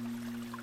Mm-hmm.